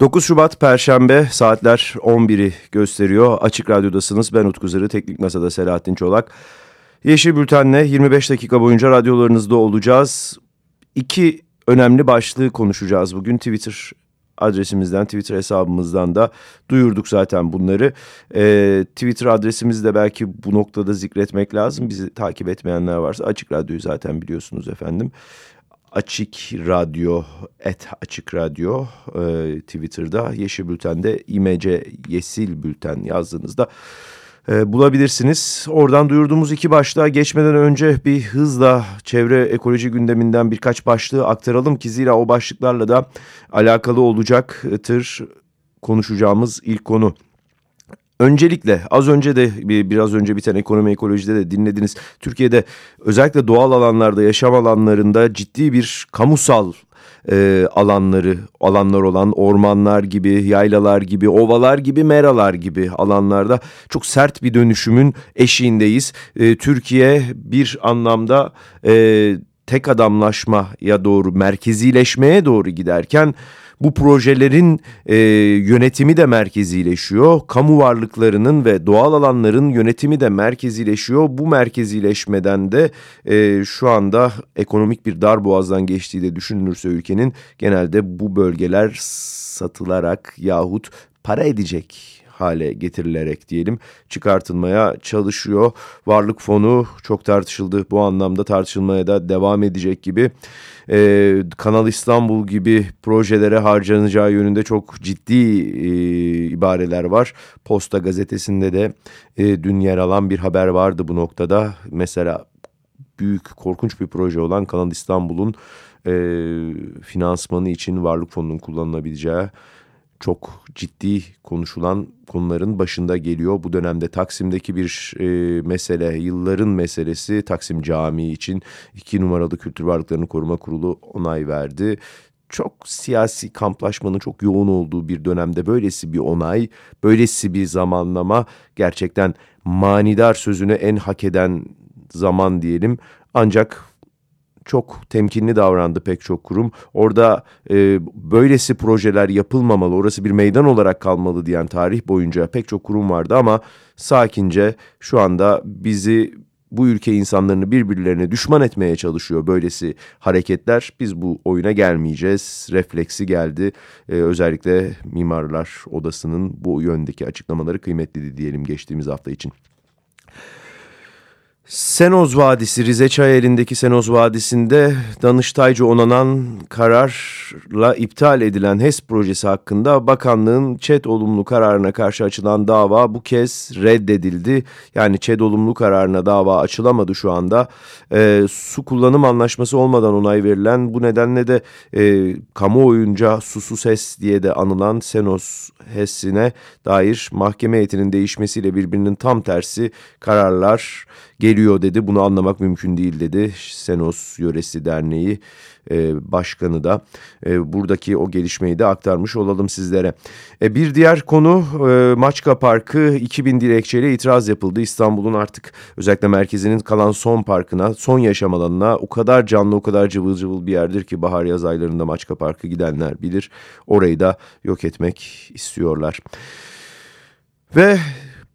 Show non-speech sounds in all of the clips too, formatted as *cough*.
9 Şubat Perşembe saatler 11'i gösteriyor. Açık Radyo'dasınız. Ben Utku Zırı, Teknik Masa'da Selahattin Çolak. Yeşil Bülten'le 25 dakika boyunca radyolarınızda olacağız. İki önemli başlığı konuşacağız bugün. Twitter adresimizden, Twitter hesabımızdan da duyurduk zaten bunları. Ee, Twitter adresimizi de belki bu noktada zikretmek lazım. Bizi takip etmeyenler varsa Açık Radyo'yu zaten biliyorsunuz efendim. Açık Radyo, et Açık Radyo e, Twitter'da, Yeşil Bülten'de İMC Yesil Bülten yazdığınızda e, bulabilirsiniz. Oradan duyurduğumuz iki başlığa geçmeden önce bir hızla çevre ekoloji gündeminden birkaç başlığı aktaralım ki zira o başlıklarla da alakalı olacaktır konuşacağımız ilk konu. Öncelikle az önce de biraz önce biten ekonomi ekolojide de dinlediniz. Türkiye'de özellikle doğal alanlarda yaşam alanlarında ciddi bir kamusal e, alanları alanlar olan ormanlar gibi yaylalar gibi ovalar gibi meralar gibi alanlarda çok sert bir dönüşümün eşiğindeyiz. E, Türkiye bir anlamda e, tek adamlaşmaya doğru merkezileşmeye doğru giderken bu projelerin e, yönetimi de merkezileşiyor. Kamu varlıklarının ve doğal alanların yönetimi de merkezileşiyor. Bu merkezileşmeden de e, şu anda ekonomik bir dar boğazdan geçtiği de düşünülürse ülkenin genelde bu bölgeler satılarak yahut para edecek hale getirilerek diyelim çıkartılmaya çalışıyor. Varlık fonu çok tartışıldı bu anlamda tartışılmaya da devam edecek gibi. Ee, Kanal İstanbul gibi projelere harcanacağı yönünde çok ciddi e, ibareler var. Posta gazetesinde de e, dün yer alan bir haber vardı bu noktada. Mesela büyük korkunç bir proje olan Kanal İstanbul'un e, finansmanı için varlık fonunun kullanılabileceği çok ciddi konuşulan konuların başında geliyor. Bu dönemde Taksim'deki bir e, mesele, yılların meselesi Taksim Camii için iki numaralı Kültür Varlıklarını Koruma Kurulu onay verdi. Çok siyasi kamplaşmanın çok yoğun olduğu bir dönemde böylesi bir onay, böylesi bir zamanlama gerçekten manidar sözünü en hak eden zaman diyelim. Ancak çok temkinli davrandı pek çok kurum. Orada e, böylesi projeler yapılmamalı, orası bir meydan olarak kalmalı diyen tarih boyunca pek çok kurum vardı ama sakince şu anda bizi bu ülke insanlarını birbirlerine düşman etmeye çalışıyor böylesi hareketler. Biz bu oyuna gelmeyeceğiz. Refleksi geldi. Ee, özellikle Mimarlar Odası'nın bu yöndeki açıklamaları kıymetliydi diyelim geçtiğimiz hafta için. Senoz Vadisi, Rize Çayeli'ndeki Senoz Vadisi'nde Danıştaycı onanan kararla iptal edilen HES projesi hakkında bakanlığın ÇED olumlu kararına karşı açılan dava bu kez reddedildi. Yani ÇED olumlu kararına dava açılamadı şu anda. E, su kullanım anlaşması olmadan onay verilen bu nedenle de e, kamuoyunca susuz HES diye de anılan Senoz HES'ine dair mahkeme heyetinin değişmesiyle birbirinin tam tersi kararlar geliyor dedi. Bunu anlamak mümkün değil dedi. Senos Yöresi Derneği e, başkanı da e, buradaki o gelişmeyi de aktarmış olalım sizlere. E, bir diğer konu e, Maçka Parkı 2000 dilekçeyle itiraz yapıldı. İstanbul'un artık özellikle merkezinin kalan son parkına, son yaşam alanına o kadar canlı, o kadar cıvıl cıvıl bir yerdir ki bahar yaz aylarında Maçka Parkı gidenler bilir. Orayı da yok etmek istiyorlar. Ve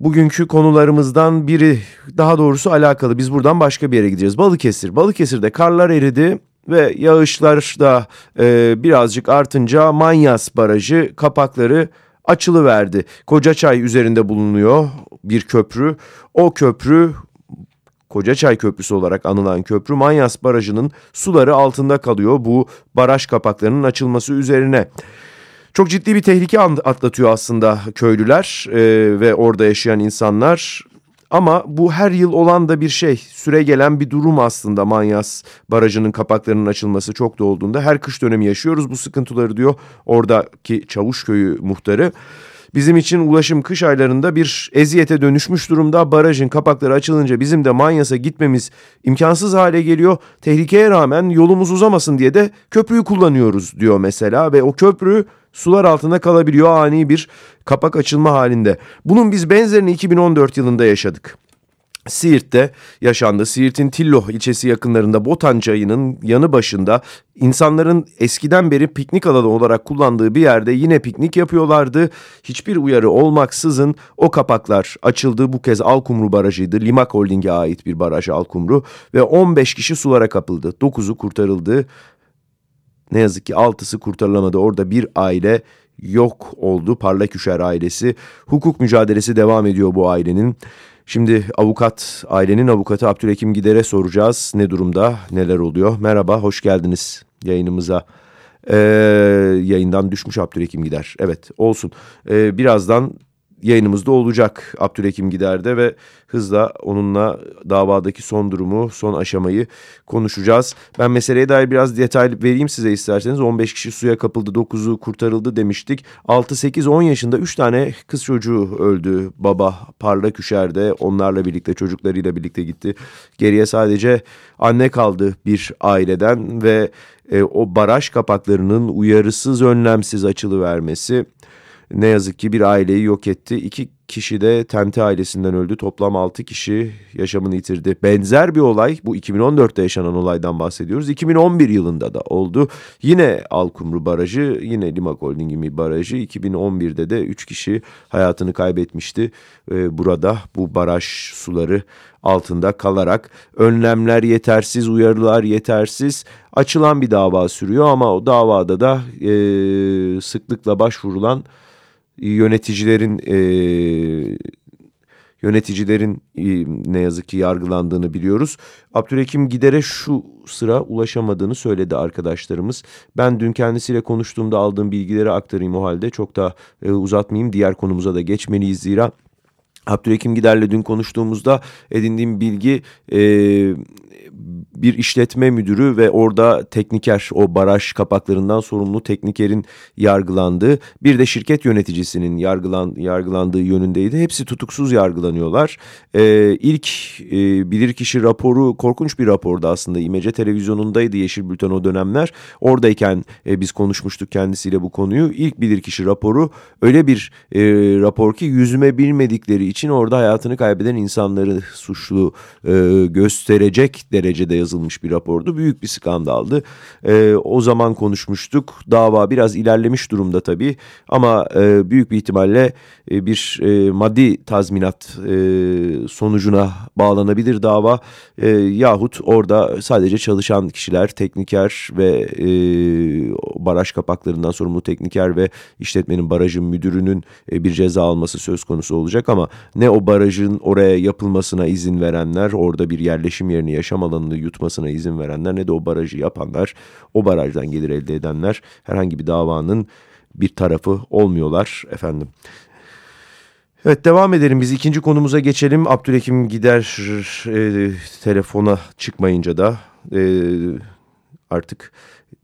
bugünkü konularımızdan biri daha doğrusu alakalı. Biz buradan başka bir yere gideceğiz. Balıkesir. Balıkesir'de karlar eridi ve yağışlar da e, birazcık artınca Manyas Barajı kapakları açılıverdi. Kocaçay üzerinde bulunuyor bir köprü. O köprü Kocaçay Köprüsü olarak anılan köprü Manyas Barajı'nın suları altında kalıyor bu baraj kapaklarının açılması üzerine. Çok ciddi bir tehlike atlatıyor aslında köylüler e, ve orada yaşayan insanlar. Ama bu her yıl olan da bir şey. Süre gelen bir durum aslında Manyas Barajı'nın kapaklarının açılması çok da olduğunda. Her kış dönemi yaşıyoruz bu sıkıntıları diyor oradaki Çavuşköy'ü muhtarı. Bizim için ulaşım kış aylarında bir eziyete dönüşmüş durumda. Barajın kapakları açılınca bizim de Manyas'a gitmemiz imkansız hale geliyor. Tehlikeye rağmen yolumuz uzamasın diye de köprüyü kullanıyoruz diyor mesela ve o köprü sular altında kalabiliyor ani bir kapak açılma halinde. Bunun biz benzerini 2014 yılında yaşadık. Siirt'te yaşandı. Siirt'in Tillo ilçesi yakınlarında Botan Çayı'nın yanı başında insanların eskiden beri piknik alanı olarak kullandığı bir yerde yine piknik yapıyorlardı. Hiçbir uyarı olmaksızın o kapaklar açıldı. Bu kez Alkumru Barajı'ydı. Limak Holding'e ait bir baraj Alkumru ve 15 kişi sulara kapıldı. 9'u kurtarıldı. Ne yazık ki 6'sı kurtarılamadı. Orada bir aile yok oldu. Parlaküşer ailesi. Hukuk mücadelesi devam ediyor bu ailenin. Şimdi avukat, ailenin avukatı Abdülhakim Gider'e soracağız. Ne durumda, neler oluyor? Merhaba, hoş geldiniz yayınımıza. Ee, yayından düşmüş Abdülhakim Gider. Evet, olsun. Ee, birazdan yayınımızda olacak Abdülhakim Gider'de ve hızla onunla davadaki son durumu, son aşamayı konuşacağız. Ben meseleye dair biraz detay vereyim size isterseniz. 15 kişi suya kapıldı, 9'u kurtarıldı demiştik. 6, 8, 10 yaşında 3 tane kız çocuğu öldü. Baba parlak üşerde onlarla birlikte çocuklarıyla birlikte gitti. Geriye sadece anne kaldı bir aileden ve e, o baraj kapaklarının uyarısız önlemsiz açılı vermesi ne yazık ki bir aileyi yok etti. İki kişi de Tente ailesinden öldü. Toplam altı kişi yaşamını yitirdi. Benzer bir olay bu 2014'te yaşanan olaydan bahsediyoruz. 2011 yılında da oldu. Yine Alkumru Barajı yine Limak Holding'in barajı. 2011'de de üç kişi hayatını kaybetmişti. Ee, burada bu baraj suları altında kalarak önlemler yetersiz, uyarılar yetersiz açılan bir dava sürüyor ama o davada da e, sıklıkla başvurulan yöneticilerin e, yöneticilerin e, ne yazık ki yargılandığını biliyoruz. Abdülhakim Gider'e şu sıra ulaşamadığını söyledi arkadaşlarımız. Ben dün kendisiyle konuştuğumda aldığım bilgileri aktarayım o halde. Çok da e, uzatmayayım. Diğer konumuza da geçmeliyiz zira. Abdülhakim Gider'le dün konuştuğumuzda edindiğim bilgi e, bir işletme müdürü ve orada tekniker o baraj kapaklarından sorumlu teknikerin yargılandığı bir de şirket yöneticisinin yargılan, yargılandığı yönündeydi. Hepsi tutuksuz yargılanıyorlar. Ee, ilk e, bilirkişi raporu korkunç bir rapordu aslında. İmece televizyonundaydı Yeşil Bülten o dönemler. Oradayken e, biz konuşmuştuk kendisiyle bu konuyu. İlk bilirkişi raporu öyle bir e, rapor ki yüzüme bilmedikleri için orada hayatını kaybeden insanları suçlu e, gösterecek derecede yazılmış bir rapordu. Büyük bir skandaldı. E, o zaman konuşmuştuk. Dava biraz ilerlemiş durumda tabii ama e, büyük bir ihtimalle e, bir e, maddi tazminat e, sonucuna bağlanabilir dava. E, yahut orada sadece çalışan kişiler, tekniker ve e, baraj kapaklarından sorumlu tekniker ve işletmenin barajın müdürünün e, bir ceza alması söz konusu olacak ama ne o barajın oraya yapılmasına izin verenler, orada bir yerleşim yerini, yaşam alanını yutmasına izin verenler ne de o barajı yapanlar, o barajdan gelir elde edenler herhangi bir davanın bir tarafı olmuyorlar efendim. Evet devam edelim biz ikinci konumuza geçelim. Abdülhakim Gider e, telefona çıkmayınca da e, artık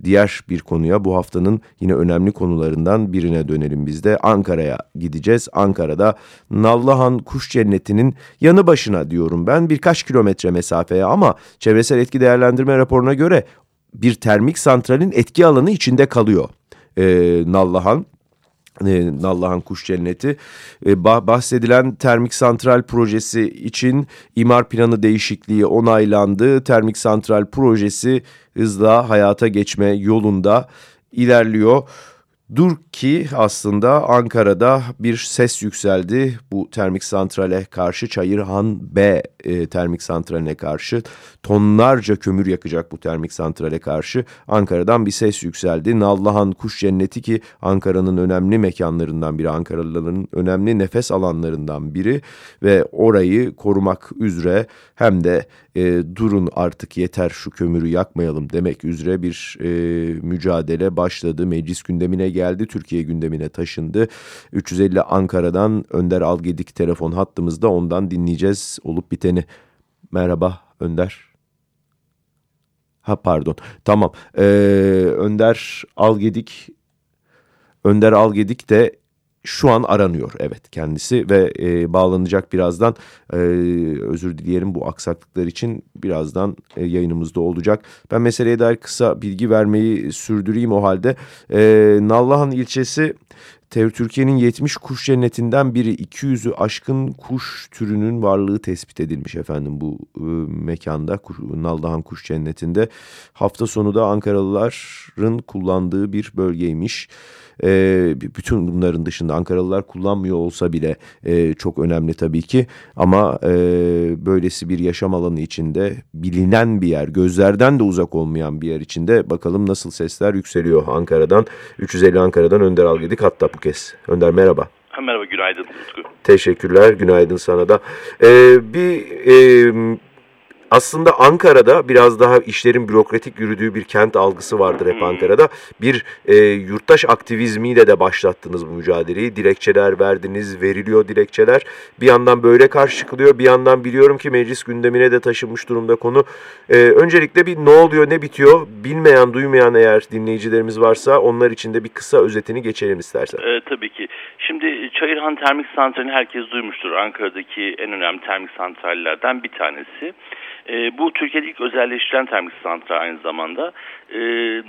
diğer bir konuya bu haftanın yine önemli konularından birine dönelim biz de. Ankara'ya gideceğiz. Ankara'da Nallıhan Kuş Cenneti'nin yanı başına diyorum ben birkaç kilometre mesafeye ama çevresel etki değerlendirme raporuna göre bir termik santralin etki alanı içinde kalıyor. Ee, Nallıhan e, Nallıhan Kuş Cenneti e, bahsedilen termik santral projesi için imar planı değişikliği onaylandı. Termik santral projesi hızla hayata geçme yolunda ilerliyor. Dur ki aslında Ankara'da bir ses yükseldi bu termik santrale karşı Çayırhan B e, termik santraline karşı tonlarca kömür yakacak bu termik santrale karşı Ankara'dan bir ses yükseldi. Nallıhan Kuş Cenneti ki Ankara'nın önemli mekanlarından biri Ankaralıların önemli nefes alanlarından biri ve orayı korumak üzere hem de e, durun artık yeter şu kömürü yakmayalım demek üzere bir e, mücadele başladı. Meclis gündemine geldi, Türkiye gündemine taşındı. 350 Ankara'dan Önder Algedik telefon hattımızda ondan dinleyeceğiz olup biteni. Merhaba Önder. Ha pardon tamam ee, Önder Algedik Önder Algedik de şu an aranıyor evet kendisi ve e, bağlanacak birazdan e, özür dileyelim bu aksaklıklar için birazdan e, yayınımızda olacak. Ben meseleye dair kısa bilgi vermeyi sürdüreyim o halde. E, Nallıhan ilçesi Türkiye'nin 70 kuş cennetinden biri 200'ü aşkın kuş türünün varlığı tespit edilmiş efendim bu e, mekanda kuş, Naldahan Kuş Cenneti'nde. Hafta sonu da Ankaralıların kullandığı bir bölgeymiş. E, bütün bunların dışında Ankaralılar kullanmıyor olsa bile e, çok önemli tabii ki. Ama e, böylesi bir yaşam alanı içinde bilinen bir yer, gözlerden de uzak olmayan bir yer içinde bakalım nasıl sesler yükseliyor Ankara'dan. 350 Ankara'dan Önder Algedik hatta bu kez. Önder merhaba. Merhaba, günaydın Utku. Teşekkürler, günaydın sana da. Ee, bir e, aslında Ankara'da biraz daha işlerin bürokratik yürüdüğü bir kent algısı vardır hep Ankara'da. Bir e, yurttaş aktivizmiyle de başlattınız bu mücadeleyi. Dilekçeler verdiniz, veriliyor dilekçeler. Bir yandan böyle karşı çıkılıyor, bir yandan biliyorum ki meclis gündemine de taşınmış durumda konu. E, öncelikle bir ne oluyor, ne bitiyor bilmeyen, duymayan eğer dinleyicilerimiz varsa onlar için de bir kısa özetini geçelim istersen. E, tabii ki. Şimdi Çayırhan Termik Santrali'ni herkes duymuştur. Ankara'daki en önemli termik santrallerden bir tanesi. E, bu Türkiye'de ilk özelleştirilen termik santral aynı zamanda. E,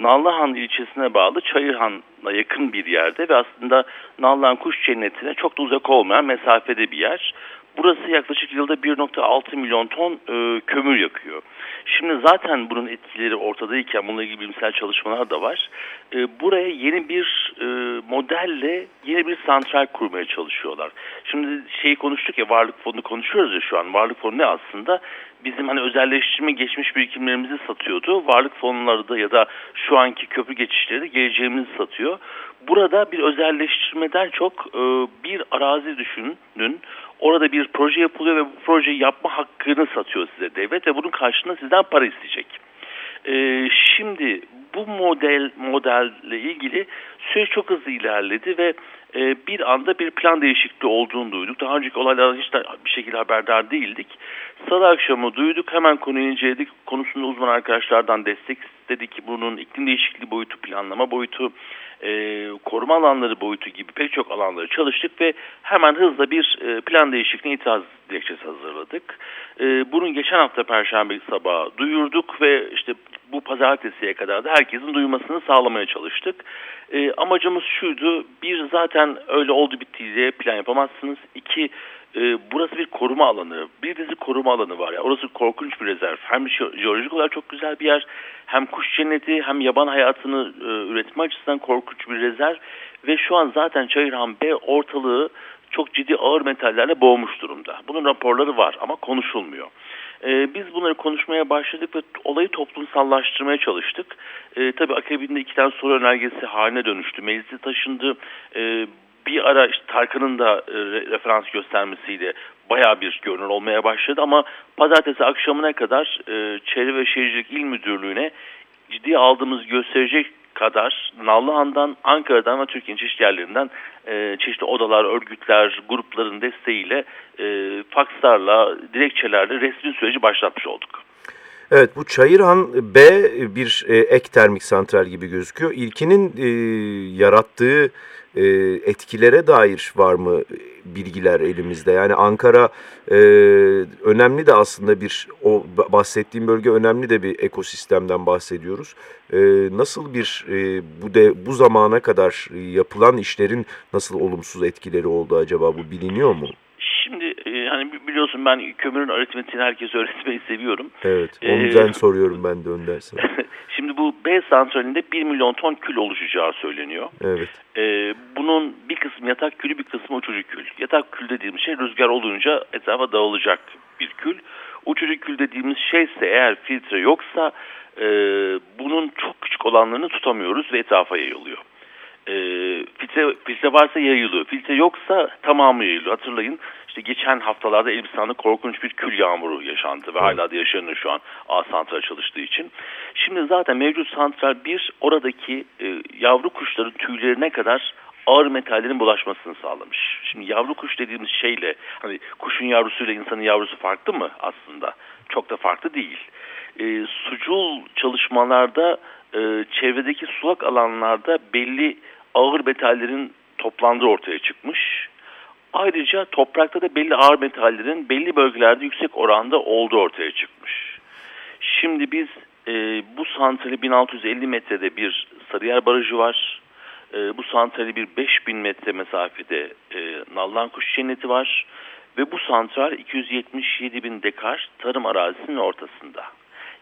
Nallıhan ilçesine bağlı Çayırhan'a yakın bir yerde ve aslında Nallıhan Kuş Cenneti'ne çok da uzak olmayan mesafede bir yer. Burası yaklaşık yılda 1.6 milyon ton e, kömür yakıyor. Şimdi zaten bunun etkileri ortadayken bununla ilgili bilimsel çalışmalar da var. E, buraya yeni bir e, modelle yeni bir santral kurmaya çalışıyorlar. Şimdi şeyi konuştuk ya varlık fonu konuşuyoruz ya şu an. Varlık fonu ne aslında? Bizim hani özelleştirme geçmiş birikimlerimizi satıyordu. Varlık fonları da ya da şu anki köprü geçişleri de geleceğimizi satıyor. Burada bir özelleştirmeden çok e, bir arazi düşünün. Orada bir proje yapılıyor ve bu projeyi yapma hakkını satıyor size devlet ve bunun karşılığında sizden para isteyecek. Ee, şimdi bu model modelle ilgili süreç çok hızlı ilerledi ve e, bir anda bir plan değişikliği olduğunu duyduk. Daha önceki olaylardan hiç bir şekilde haberdar değildik. Salı akşamı duyduk. Hemen konuyu inceledik. Konusunda uzman arkadaşlardan destek istedik. Bunun iklim değişikliği boyutu, planlama boyutu, e, koruma alanları boyutu gibi pek çok alanları çalıştık ve hemen hızla bir e, plan değişikliğine itiraz dilekçesi hazırladık. E, bunun geçen hafta Perşembe sabahı duyurduk ve işte bu pazartesiye kadar da herkesin duymasını sağlamaya çalıştık. E, amacımız şuydu, bir zaten öyle oldu bitti diye plan yapamazsınız. İki, e, burası bir koruma alanı, bir dizi koruma alanı var. Yani orası korkunç bir rezerv. Hem jeolojik olarak çok güzel bir yer, hem kuş cenneti hem yaban hayatını e, üretme açısından korkunç bir rezerv. Ve şu an zaten Çayırhan B ortalığı çok ciddi ağır metallerle boğmuş durumda. Bunun raporları var ama konuşulmuyor. Ee, biz bunları konuşmaya başladık ve olayı toplumsallaştırmaya çalıştık. Ee, tabii akabinde iki tane soru önergesi haline dönüştü. Meclise taşındı. Ee, bir ara işte Tarkan'ın da e, referans göstermesiyle baya bir görünür olmaya başladı ama pazartesi akşamına kadar e, Çevre ve Şehircilik İl Müdürlüğü'ne ciddi aldığımız gösterecek kadar Nallıhan'dan, Ankara'dan ve Türkiye'nin çeşitli yerlerinden e, çeşitli odalar, örgütler, grupların desteğiyle e, fakslarla, dilekçelerle resmi süreci başlatmış olduk. Evet bu Çayırhan B bir e, ek termik santral gibi gözüküyor. İlkinin e, yarattığı e, etkilere dair var mı bilgiler elimizde? Yani Ankara e, önemli de aslında bir o bahsettiğim bölge önemli de bir ekosistemden bahsediyoruz. E, nasıl bir e, bu de bu zamana kadar yapılan işlerin nasıl olumsuz etkileri oldu acaba bu biliniyor mu? Hani biliyorsun ben kömürün aritmetiğini herkes öğretmeyi seviyorum. Evet o yüzden ee, soruyorum ben de öndersen. *laughs* Şimdi bu B santralinde 1 milyon ton kül oluşacağı söyleniyor. Evet. Ee, bunun bir kısmı yatak külü bir kısmı uçucu kül. Yatak kül dediğimiz şey rüzgar olunca etrafa dağılacak bir kül. Uçucu kül dediğimiz şeyse eğer filtre yoksa e, bunun çok küçük olanlarını tutamıyoruz ve etrafa yayılıyor. E, filtre, filtre varsa yayılıyor. Filtre yoksa tamamı yayılıyor. Hatırlayın işte geçen haftalarda Elbistan'da korkunç bir kül yağmuru yaşandı ve hala da yaşanıyor şu an A santral çalıştığı için. Şimdi zaten mevcut santral bir oradaki e, yavru kuşların tüylerine kadar ağır metallerin bulaşmasını sağlamış. Şimdi yavru kuş dediğimiz şeyle hani kuşun yavrusuyla insanın yavrusu farklı mı aslında? Çok da farklı değil. E, sucul çalışmalarda e, çevredeki sulak alanlarda belli ağır metallerin toplandığı ortaya çıkmış. Ayrıca toprakta da belli ağır metallerin belli bölgelerde yüksek oranda olduğu ortaya çıkmış. Şimdi biz e, bu santrali 1650 metrede bir Sarıyer Barajı var. E, bu santrali bir 5000 metre mesafede e, Nallankuş Cenneti var. Ve bu santral 277 bin dekar tarım arazisinin ortasında.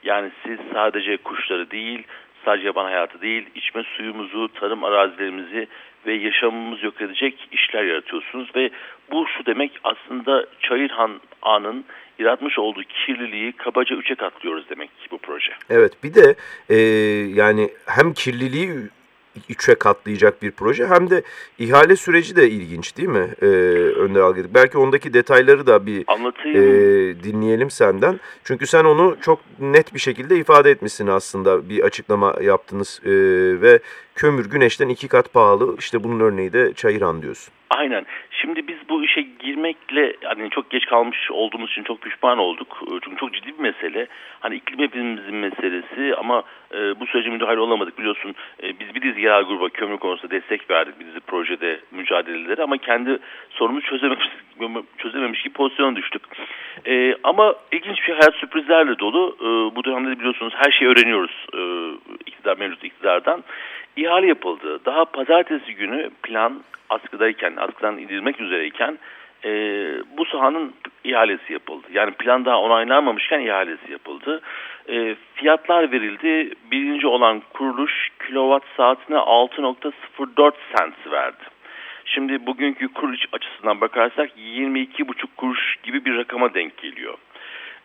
Yani siz sadece kuşları değil, sadece yaban hayatı değil, içme suyumuzu, tarım arazilerimizi ve yaşamımızı yok edecek işler yaratıyorsunuz. Ve bu şu demek aslında Çayırhan Ağa'nın yaratmış olduğu kirliliği kabaca üçe katlıyoruz demek bu proje. Evet bir de e, yani hem kirliliği üçe katlayacak bir proje hem de ihale süreci de ilginç değil mi ee, Önder Algedik? Belki ondaki detayları da bir Anlatayım. e, dinleyelim senden. Çünkü sen onu çok net bir şekilde ifade etmişsin aslında bir açıklama yaptınız e, ve kömür güneşten iki kat pahalı işte bunun örneği de Çayıran diyorsun. Aynen. Şimdi biz bu işe girmekle hani çok geç kalmış olduğumuz için çok pişman olduk. Çünkü çok ciddi bir mesele. Hani iklim hepimizin meselesi ama e, bu sürece müdahale olamadık. Biliyorsun e, biz bir dizi yerel gruba kömür konusunda destek verdik. Bir dizi projede mücadeleleri ama kendi sorunumuzu çözememiş, *laughs* çözememiş gibi pozisyona düştük. E, ama ilginç bir hayat sürprizlerle dolu. E, bu dönemde biliyorsunuz her şeyi öğreniyoruz e, iktidar, mevcut iktidardan. İhale yapıldı. Daha pazartesi günü plan askıdayken, askıdan indirilmek üzereyken e, bu sahanın ihalesi yapıldı. Yani plan daha onaylanmamışken ihalesi yapıldı. E, fiyatlar verildi. Birinci olan kuruluş kilowatt saatine 6.04 cent verdi. Şimdi bugünkü kur açısından bakarsak 22,5 kuruş gibi bir rakama denk geliyor.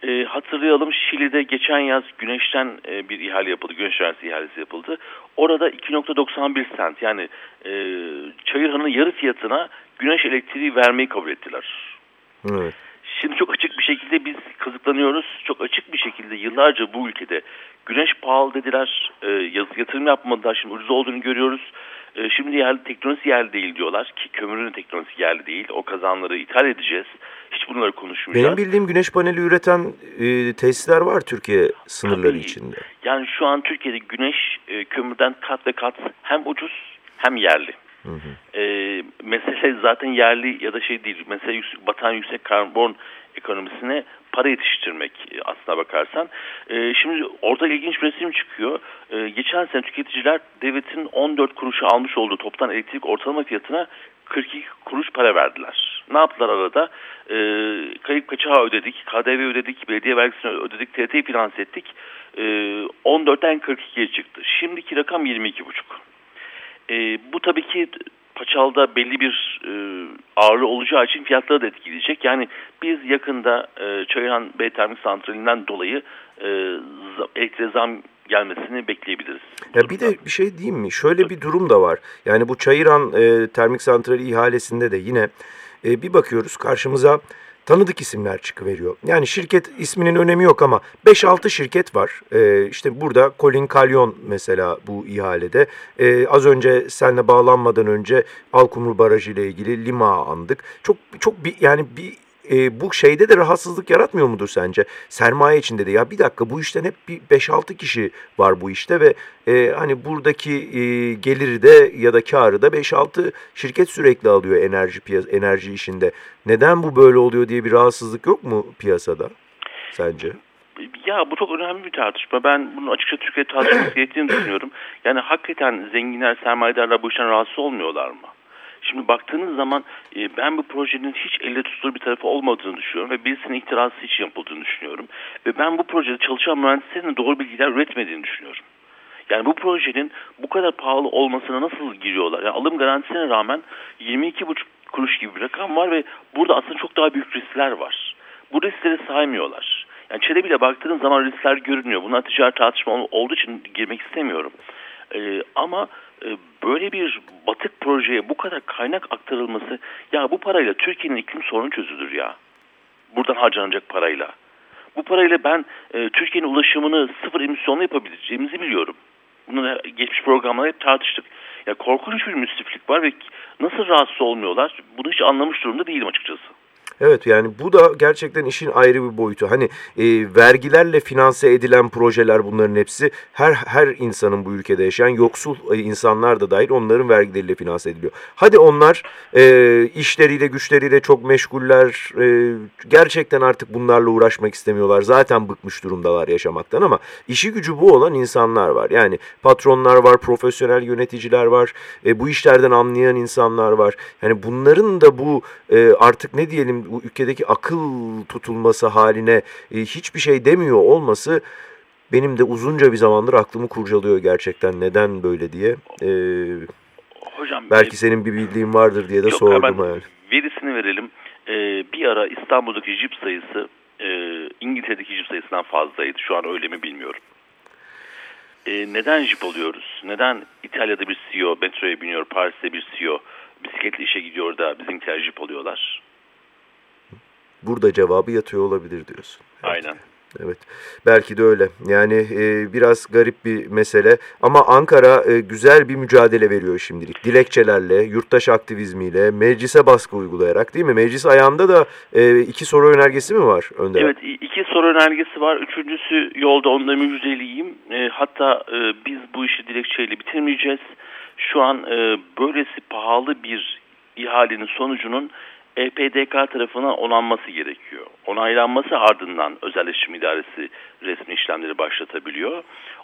E, hatırlayalım Şili'de geçen yaz güneşten e, bir ihale yapıldı. Güneş enerjisi ihalesi yapıldı. Orada 2.91 sent yani e, Çayırhan'ın yarı fiyatına güneş elektriği vermeyi kabul ettiler. Evet. Şimdi çok açık şekilde biz kazıklanıyoruz. Çok açık bir şekilde yıllarca bu ülkede güneş pahalı dediler. E, yatırım yapmadılar. Şimdi ucuz olduğunu görüyoruz. E, şimdi yerli teknolojisi yerli değil diyorlar ki kömürün teknolojisi yerli değil. O kazanları ithal edeceğiz. Hiç bunları konuşmayacağız. Benim bildiğim güneş paneli üreten e, tesisler var Türkiye sınırları Tabii. içinde. Yani şu an Türkiye'de güneş e, kömürden kat ve kat hem ucuz hem yerli. Hı hı. E, mesele zaten yerli ya da şey değil. Mesele yüksek, batan yüksek karbon ekonomisine para yetiştirmek e, aslına bakarsan. E, şimdi orada ilginç bir resim çıkıyor. E, geçen sene tüketiciler devletin 14 kuruşu almış olduğu toptan elektrik ortalama fiyatına 42 kuruş para verdiler. Ne yaptılar arada? Kayıp kaçağı ödedik, KDV ödedik, belediye vergisini ödedik, TRT'yi finanse ettik. E, 14'ten 42'ye çıktı. Şimdiki rakam 22,5. E, bu tabii ki paçalda belli bir e, ağırlığı olacağı için fiyatları da etkileyecek. Yani biz yakında e, Çayırhan Bey Termik Santrali'nden dolayı e, elektriğe zam gelmesini bekleyebiliriz. Ya bir de bir şey diyeyim mi? Şöyle bir durum da var. Yani bu Çayıran e, Termik Santrali ihalesinde de yine e, bir bakıyoruz karşımıza tanıdık isimler çıkıveriyor. Yani şirket isminin önemi yok ama 5-6 şirket var. Ee, işte burada Colin Kalyon mesela bu ihalede. Ee, az önce seninle bağlanmadan önce Alkumru Barajı ile ilgili Lima andık. Çok çok bir yani bir e, bu şeyde de rahatsızlık yaratmıyor mudur sence? Sermaye içinde de ya bir dakika bu işten hep bir 5-6 kişi var bu işte ve e, hani buradaki e, geliri de ya da karı da 5-6 şirket sürekli alıyor enerji piyas enerji işinde. Neden bu böyle oluyor diye bir rahatsızlık yok mu piyasada sence? Ya bu çok önemli bir tartışma. Ben bunu açıkça Türkiye tartışması gerektiğini düşünüyorum. Yani hakikaten zenginler, sermayedarlar bu işten rahatsız olmuyorlar mı? Şimdi baktığınız zaman e, ben bu projenin hiç elle tutulur bir tarafı olmadığını düşünüyorum ve birisinin ihtirası hiç yapıldığını düşünüyorum. Ve ben bu projede çalışan mühendislerin doğru bilgiler üretmediğini düşünüyorum. Yani bu projenin bu kadar pahalı olmasına nasıl giriyorlar? Yani alım garantisine rağmen 22,5 kuruş gibi bir rakam var ve burada aslında çok daha büyük riskler var. Bu riskleri saymıyorlar. Yani Çelebi'yle baktığınız zaman riskler görünüyor. Bunlar ticari tartışma olduğu için girmek istemiyorum. Ee, ama böyle bir batık projeye bu kadar kaynak aktarılması ya bu parayla Türkiye'nin iklim sorunu çözülür ya. Buradan harcanacak parayla. Bu parayla ben e, Türkiye'nin ulaşımını sıfır emisyonla yapabileceğimizi biliyorum. Bunu geçmiş programlarda hep tartıştık. Ya korkunç bir müstiflik var ve nasıl rahatsız olmuyorlar bunu hiç anlamış durumda değilim açıkçası. Evet yani bu da gerçekten işin ayrı bir boyutu. Hani e, vergilerle finanse edilen projeler bunların hepsi her her insanın bu ülkede yaşayan yoksul e, insanlar da dahil onların vergileriyle finanse ediliyor. Hadi onlar e, işleriyle güçleriyle çok meşguller. E, gerçekten artık bunlarla uğraşmak istemiyorlar. Zaten bıkmış durumdalar yaşamaktan ama işi gücü bu olan insanlar var. Yani patronlar var, profesyonel yöneticiler var, e, bu işlerden anlayan insanlar var. Yani bunların da bu e, artık ne diyelim bu ülkedeki akıl tutulması haline e, hiçbir şey demiyor olması benim de uzunca bir zamandır aklımı kurcalıyor gerçekten neden böyle diye. E, Hocam belki e, senin bir bildiğin vardır diye de yok, sordum hemen yani. Verisini verelim. E, bir ara İstanbul'daki jip sayısı e, İngiltere'deki jip sayısından fazlaydı. Şu an öyle mi bilmiyorum. E, neden jip oluyoruz? Neden İtalya'da bir CEO metroya biniyor, Paris'te bir CEO bisikletle işe gidiyor da bizimkiler jip oluyorlar? Burada cevabı yatıyor olabilir diyorsun. Evet. Aynen. Evet belki de öyle yani e, biraz garip bir mesele ama Ankara e, güzel bir mücadele veriyor şimdilik dilekçelerle yurttaş aktivizmiyle meclise baskı uygulayarak değil mi meclis ayağında da e, iki soru önergesi mi var Önder? Evet iki soru önergesi var üçüncüsü yolda onda müjdeliyim e, hatta e, biz bu işi dilekçeyle bitirmeyeceğiz şu an e, böylesi pahalı bir ihalenin sonucunun EPDK tarafından onanması gerekiyor. Onaylanması ardından özelleşim idaresi resmi işlemleri başlatabiliyor.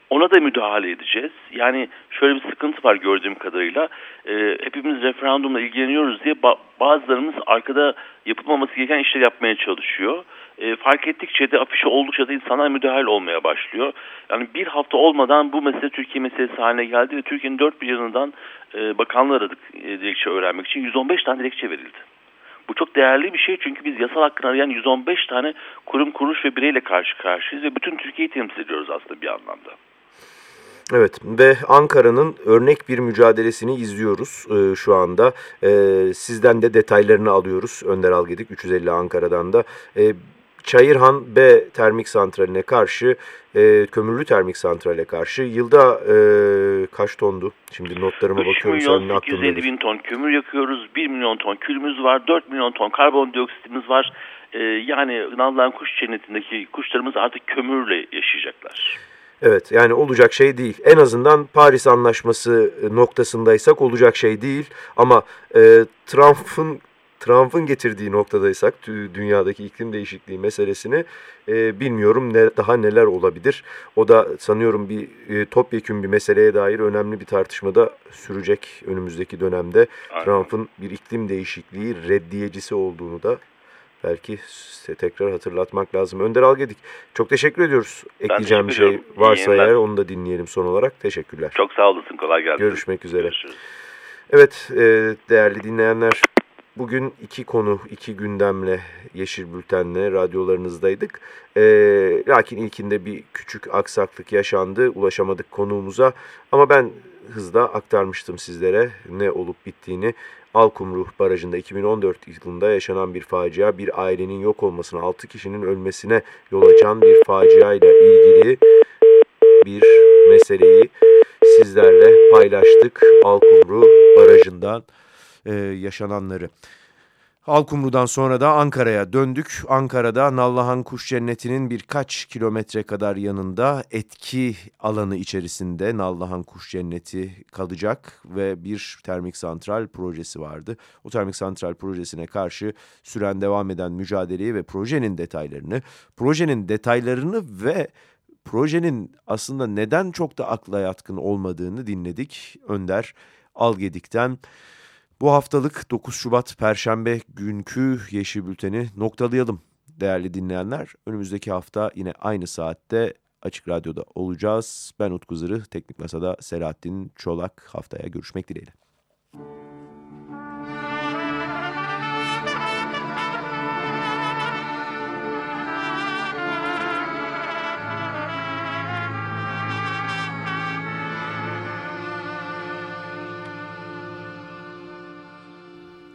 Ona da müdahale edeceğiz. Yani şöyle bir sıkıntı var gördüğüm kadarıyla. E, hepimiz referandumla ilgileniyoruz diye ba bazılarımız arkada yapılmaması gereken işler yapmaya çalışıyor. E, fark ettikçe de afişe oldukça da insanlar müdahale olmaya başlıyor. Yani bir hafta olmadan bu mesele Türkiye meselesi haline geldi ve Türkiye'nin dört bir yanından e, bakanlar aradık e, dilekçe öğrenmek için. 115 tane dilekçe verildi. Bu çok değerli bir şey çünkü biz yasal hakkını arayan 115 tane kurum, kuruluş ve bireyle karşı karşıyayız ve bütün Türkiye'yi temsil ediyoruz aslında bir anlamda. Evet ve Ankara'nın örnek bir mücadelesini izliyoruz e, şu anda. E, sizden de detaylarını alıyoruz Önder Algedik 350 Ankara'dan da. E, Çayırhan B termik santraline karşı, e, kömürlü termik santrale karşı yılda e, kaç tondu? Şimdi notlarıma 3 bakıyorum. milyon senin 850 bin ton kömür yakıyoruz, 1 milyon ton külümüz var, 4 milyon ton karbondioksitimiz var. E, yani Nallıhan kuş cennetindeki kuşlarımız artık kömürle yaşayacaklar. Evet yani olacak şey değil. En azından Paris Anlaşması noktasındaysak olacak şey değil. Ama e, Trump'ın Trump'ın getirdiği noktadaysak dünyadaki iklim değişikliği meselesini e, bilmiyorum ne daha neler olabilir. O da sanıyorum bir e, topyekün bir meseleye dair önemli bir tartışmada sürecek önümüzdeki dönemde. Trump'ın bir iklim değişikliği reddiyecisi olduğunu da belki size tekrar hatırlatmak lazım. Önder Algedik çok teşekkür ediyoruz. Ekleyeceğim bir şey varsa eğer onu da dinleyelim son olarak. Teşekkürler. Çok sağ olasın. Kolay gelsin. Görüşmek üzere. Görüşürüz. Evet e, değerli dinleyenler bugün iki konu iki gündemle Yeşil Bülten'le radyolarınızdaydık. E, lakin ilkinde bir küçük aksaklık yaşandı ulaşamadık konuğumuza ama ben hızla aktarmıştım sizlere ne olup bittiğini. Alkumruh Barajı'nda 2014 yılında yaşanan bir facia, bir ailenin yok olmasına, 6 kişinin ölmesine yol açan bir facia ile ilgili bir meseleyi sizlerle paylaştık. Alkumruh Barajı'ndan e, yaşananları. Alkumru'dan sonra da Ankara'ya döndük. Ankara'da Nallıhan Kuş Cenneti'nin birkaç kilometre kadar yanında etki alanı içerisinde Nallıhan Kuş Cenneti kalacak ve bir termik santral projesi vardı. O termik santral projesine karşı süren devam eden mücadeleyi ve projenin detaylarını, projenin detaylarını ve projenin aslında neden çok da akla yatkın olmadığını dinledik Önder Algedik'ten. Bu haftalık 9 Şubat Perşembe günkü Yeşil Bülten'i noktalayalım değerli dinleyenler. Önümüzdeki hafta yine aynı saatte Açık Radyo'da olacağız. Ben Utku Zırı, Teknik Masa'da Selahattin Çolak haftaya görüşmek dileğiyle.